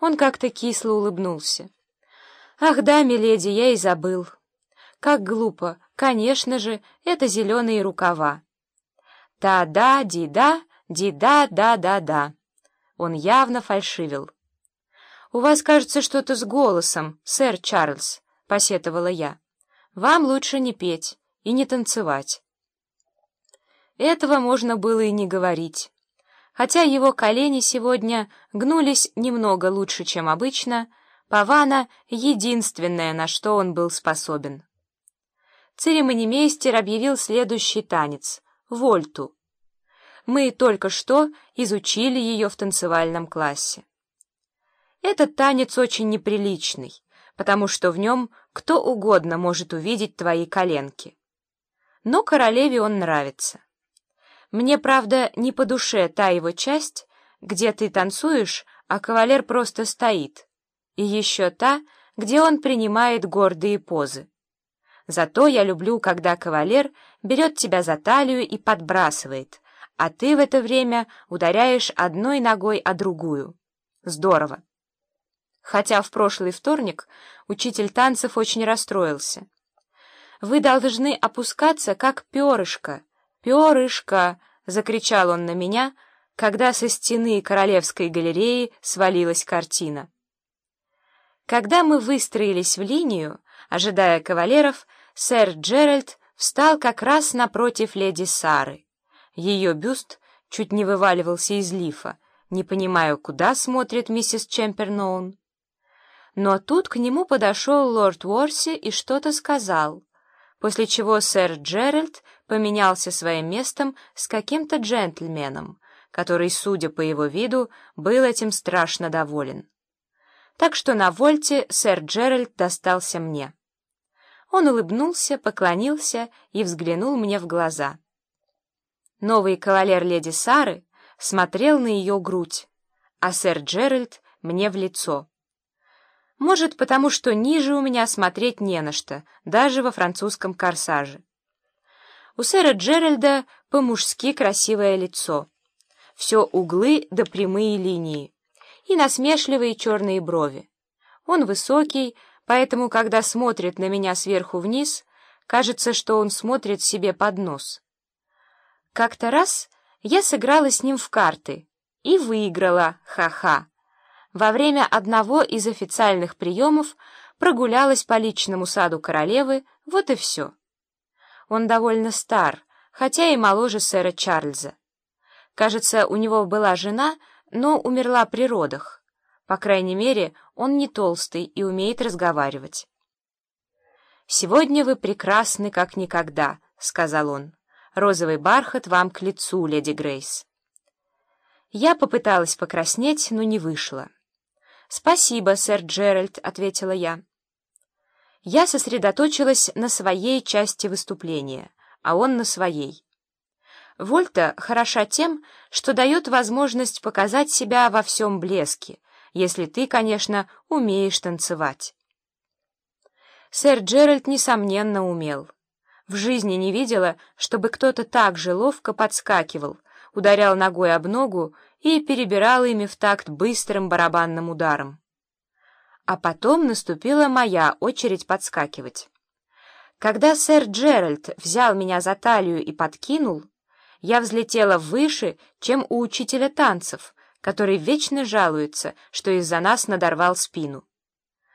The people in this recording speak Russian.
Он как-то кисло улыбнулся. «Ах да, миледи, я и забыл. Как глупо. Конечно же, это зеленые рукава. Та-да, ди-да, ди-да-да-да-да». Он явно фальшивил. «У вас, кажется, что-то с голосом, сэр Чарльз», — посетовала я. «Вам лучше не петь и не танцевать». Этого можно было и не говорить. Хотя его колени сегодня гнулись немного лучше, чем обычно, Павана — единственное, на что он был способен. Церемонимейстер объявил следующий танец — вольту. Мы только что изучили ее в танцевальном классе. Этот танец очень неприличный, потому что в нем кто угодно может увидеть твои коленки. Но королеве он нравится. Мне, правда, не по душе та его часть, где ты танцуешь, а кавалер просто стоит, и еще та, где он принимает гордые позы. Зато я люблю, когда кавалер берет тебя за талию и подбрасывает, а ты в это время ударяешь одной ногой о другую. Здорово. Хотя в прошлый вторник учитель танцев очень расстроился. «Вы должны опускаться, как перышко», «Перышко!» — закричал он на меня, когда со стены Королевской галереи свалилась картина. Когда мы выстроились в линию, ожидая кавалеров, сэр Джеральд встал как раз напротив леди Сары. Ее бюст чуть не вываливался из лифа, не понимая, куда смотрит миссис Чемперноун. Но тут к нему подошел лорд Уорси и что-то сказал — после чего сэр Джеральд поменялся своим местом с каким-то джентльменом, который, судя по его виду, был этим страшно доволен. Так что на вольте сэр Джеральд достался мне. Он улыбнулся, поклонился и взглянул мне в глаза. Новый кавалер леди Сары смотрел на ее грудь, а сэр Джеральд — мне в лицо. Может, потому что ниже у меня смотреть не на что, даже во французском корсаже. У сэра Джеральда по-мужски красивое лицо. Все углы да прямые линии. И насмешливые черные брови. Он высокий, поэтому, когда смотрит на меня сверху вниз, кажется, что он смотрит себе под нос. Как-то раз я сыграла с ним в карты и выиграла, ха-ха во время одного из официальных приемов прогулялась по личному саду королевы, вот и все. Он довольно стар, хотя и моложе сэра Чарльза. Кажется, у него была жена, но умерла при родах. По крайней мере, он не толстый и умеет разговаривать. «Сегодня вы прекрасны, как никогда», — сказал он. «Розовый бархат вам к лицу, леди Грейс». Я попыталась покраснеть, но не вышло. «Спасибо, сэр Джеральд», — ответила я. Я сосредоточилась на своей части выступления, а он на своей. Вольта хороша тем, что дает возможность показать себя во всем блеске, если ты, конечно, умеешь танцевать. Сэр Джеральд, несомненно, умел. В жизни не видела, чтобы кто-то так же ловко подскакивал, ударял ногой об ногу и перебирал ими в такт быстрым барабанным ударом. А потом наступила моя очередь подскакивать. Когда сэр Джеральд взял меня за талию и подкинул, я взлетела выше, чем у учителя танцев, который вечно жалуется, что из-за нас надорвал спину.